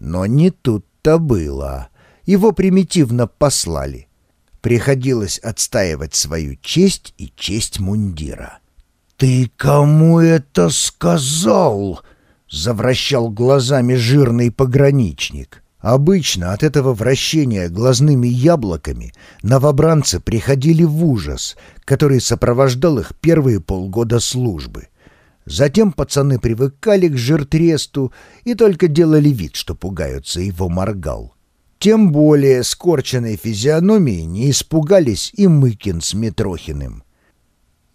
Но не тут-то было. Его примитивно послали. Приходилось отстаивать свою честь и честь мундира. «Ты кому это сказал?» — завращал глазами жирный пограничник. Обычно от этого вращения глазными яблоками новобранцы приходили в ужас, который сопровождал их первые полгода службы. Затем пацаны привыкали к жиртресту и только делали вид, что пугаются его моргал. Тем более скорченной физиономии не испугались и Мыкин с Митрохиным.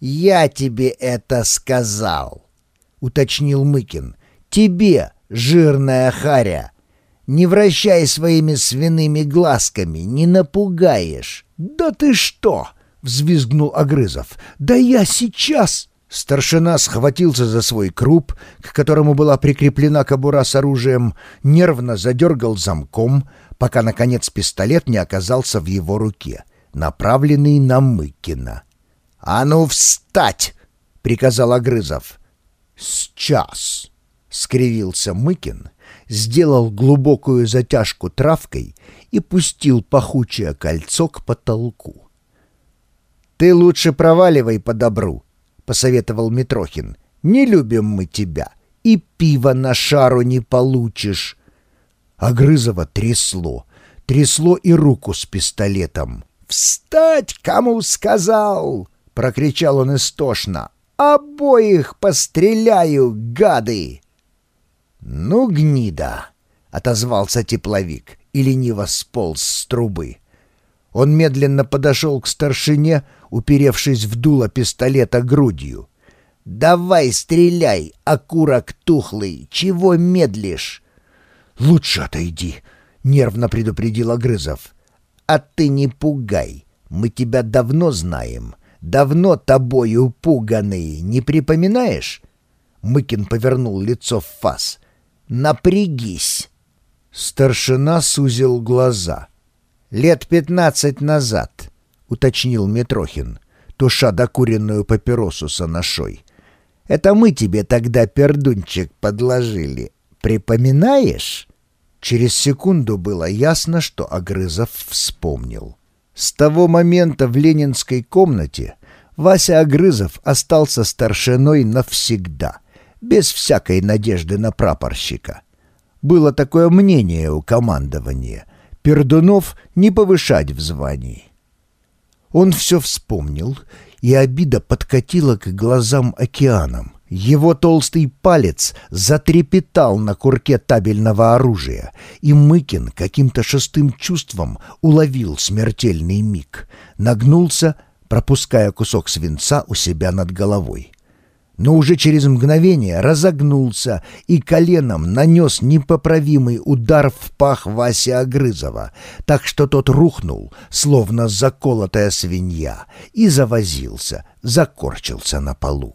«Я тебе это сказал», — уточнил Мыкин. «Тебе, жирная харя, не вращай своими свиными глазками, не напугаешь». «Да ты что!» — взвизгнул Огрызов. «Да я сейчас...» Старшина схватился за свой круп, к которому была прикреплена кобура с оружием, нервно задергал замком, пока, наконец, пистолет не оказался в его руке, направленный на Мыкина. «А ну, встать!» — приказал Огрызов. «Сейчас!» — скривился Мыкин, сделал глубокую затяжку травкой и пустил пахучее кольцо к потолку. «Ты лучше проваливай по добру», — посоветовал Митрохин. «Не любим мы тебя, и пива на шару не получишь». Огрызова трясло, трясло и руку с пистолетом. «Встать, кому сказал!» — прокричал он истошно. «Обоих постреляю, гады!» «Ну, гнида!» — отозвался тепловик и лениво сполз с трубы. Он медленно подошел к старшине, уперевшись в дуло пистолета грудью. «Давай стреляй, окурок тухлый! Чего медлишь?» «Лучше отойди», — нервно предупредил Огрызов. «А ты не пугай. Мы тебя давно знаем. Давно тобою пуганые. Не припоминаешь?» Мыкин повернул лицо в фас. «Напрягись!» Старшина сузил глаза. «Лет пятнадцать назад», — уточнил Митрохин, туша докуренную папиросу с. «Это мы тебе тогда пердунчик подложили. Припоминаешь?» Через секунду было ясно, что Огрызов вспомнил. С того момента в ленинской комнате Вася Огрызов остался старшиной навсегда, без всякой надежды на прапорщика. Было такое мнение у командования — Пердунов не повышать в звании. Он все вспомнил, и обида подкатила к глазам океаном. Его толстый палец затрепетал на курке табельного оружия, и Мыкин каким-то шестым чувством уловил смертельный миг, нагнулся, пропуская кусок свинца у себя над головой но уже через мгновение разогнулся и коленом нанес непоправимый удар в пах Васи Огрызова, так что тот рухнул, словно заколотая свинья, и завозился, закорчился на полу.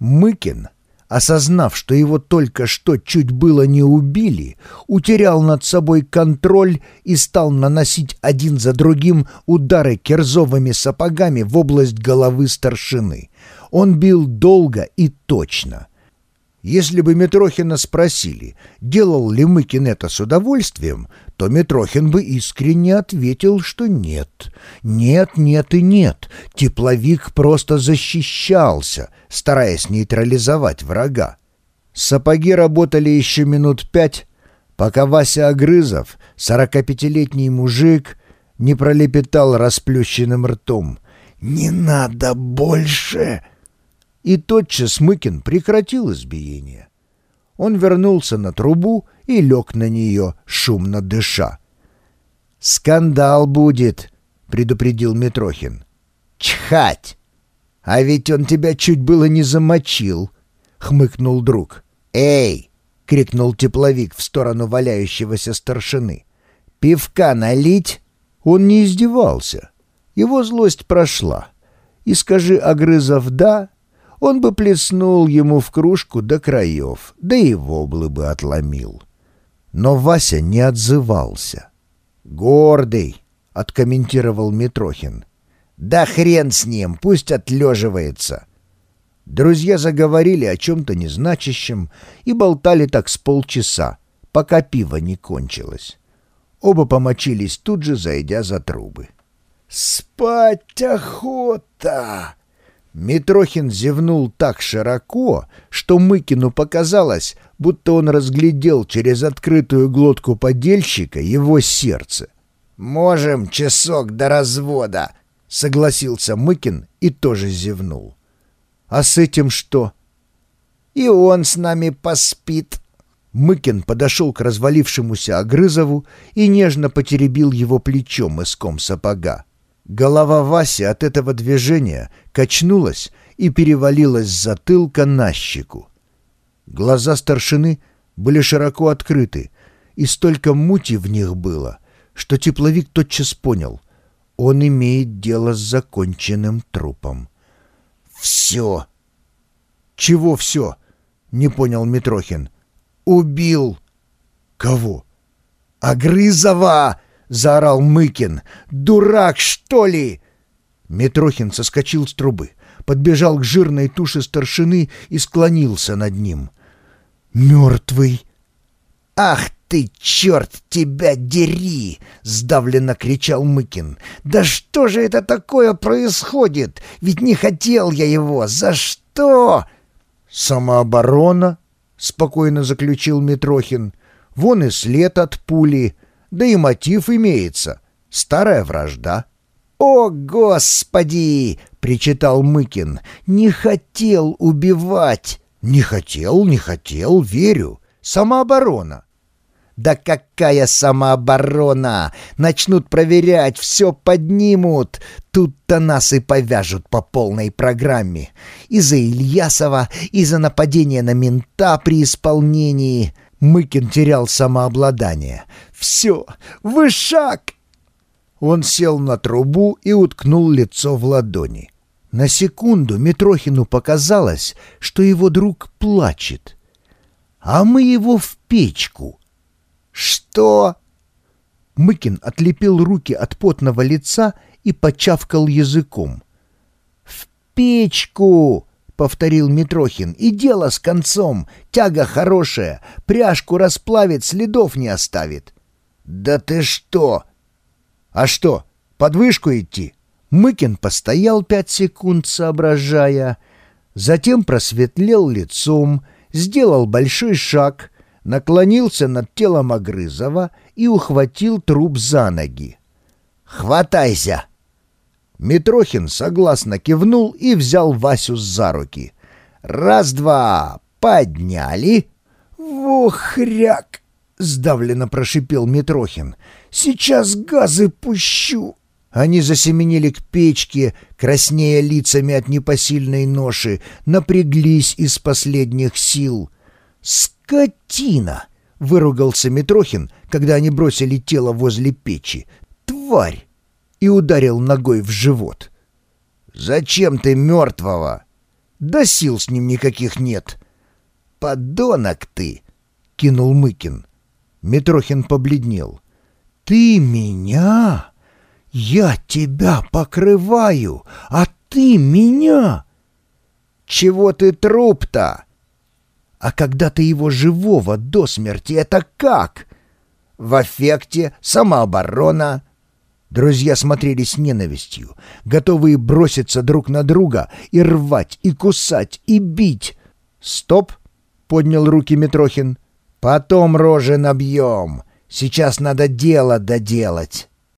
Мыкин, осознав, что его только что чуть было не убили, утерял над собой контроль и стал наносить один за другим удары кирзовыми сапогами в область головы старшины — он бил долго и точно. Если бы Митрохина спросили, делал ли Мыкин это с удовольствием, то Митрохин бы искренне ответил, что нет. Нет, нет и нет. Тепловик просто защищался, стараясь нейтрализовать врага. Сапоги работали еще минут пять, пока Вася Огрызов, сорокапятилетний мужик, не пролепетал расплющенным ртом. «Не надо больше!» И тотчас Мыкин прекратил избиение. Он вернулся на трубу и лег на нее, шумно дыша. «Скандал будет», — предупредил Митрохин. «Чхать! А ведь он тебя чуть было не замочил», — хмыкнул друг. «Эй!» — крикнул тепловик в сторону валяющегося старшины. «Пивка налить?» Он не издевался. Его злость прошла. И скажи Огрызов «да», он бы плеснул ему в кружку до краев, да и воблы бы отломил. Но Вася не отзывался. «Гордый», — откомментировал Митрохин. «Да хрен с ним, пусть отлеживается». Друзья заговорили о чем-то незначащем и болтали так с полчаса, пока пиво не кончилось. Оба помочились тут же, зайдя за трубы. «Спать охота!» Митрохин зевнул так широко, что Мыкину показалось, будто он разглядел через открытую глотку подельщика его сердце. «Можем часок до развода», — согласился Мыкин и тоже зевнул. «А с этим что?» «И он с нами поспит». Мыкин подошел к развалившемуся Огрызову и нежно потеребил его плечом мыском сапога. Голова Васи от этого движения качнулась и перевалилась с затылка на щеку. Глаза старшины были широко открыты, и столько мути в них было, что тепловик тотчас понял — он имеет дело с законченным трупом. «Все!» «Чего все?» — не понял Митрохин. «Убил!» «Кого?» «Агрызова!» — заорал Мыкин. «Дурак, что ли?» Митрохин соскочил с трубы, подбежал к жирной туше старшины и склонился над ним. «Мертвый!» «Ах ты, черт тебя дери!» — сдавленно кричал Мыкин. «Да что же это такое происходит? Ведь не хотел я его! За что?» «Самооборона», — спокойно заключил Митрохин. «Вон и след от пули, да и мотив имеется. Старая вражда». «О, Господи!» — причитал Мыкин. «Не хотел убивать!» «Не хотел, не хотел, верю. Самооборона. Да какая самооборона! Начнут проверять, все поднимут. Тут-то нас и повяжут по полной программе. И за Ильясова, и за нападение на мента при исполнении. Мыкин терял самообладание. «Все, вышаг!» Он сел на трубу и уткнул лицо в ладони. На секунду Митрохину показалось, что его друг плачет. «А мы его в печку!» «Что?» Мыкин отлепил руки от потного лица и почавкал языком. «В печку!» — повторил Митрохин. «И дело с концом. Тяга хорошая. Пряжку расплавит, следов не оставит». «Да ты что?» «А что, под вышку идти?» Мыкин постоял пять секунд, соображая. Затем просветлел лицом, сделал большой шаг — наклонился над телом Огрызова и ухватил труп за ноги. «Хватайся!» Митрохин согласно кивнул и взял Васю за руки. «Раз-два! Подняли!» «Вохряк!» — сдавленно прошипел Митрохин. «Сейчас газы пущу!» Они засеменили к печке, краснея лицами от непосильной ноши, напряглись из последних сил. «Скотина!» — выругался Митрохин, когда они бросили тело возле печи. «Тварь!» — и ударил ногой в живот. «Зачем ты мертвого?» «Да сил с ним никаких нет». «Подонок ты!» — кинул Мыкин. Митрохин побледнел. «Ты меня? Я тебя покрываю, а ты меня!» «Чего ты труп-то?» А когда ты его живого до смерти, это как? В аффекте, самооборона. Друзья смотрели с ненавистью, готовые броситься друг на друга и рвать, и кусать, и бить. «Стоп!» — поднял руки Митрохин. «Потом рожи набьем. Сейчас надо дело доделать».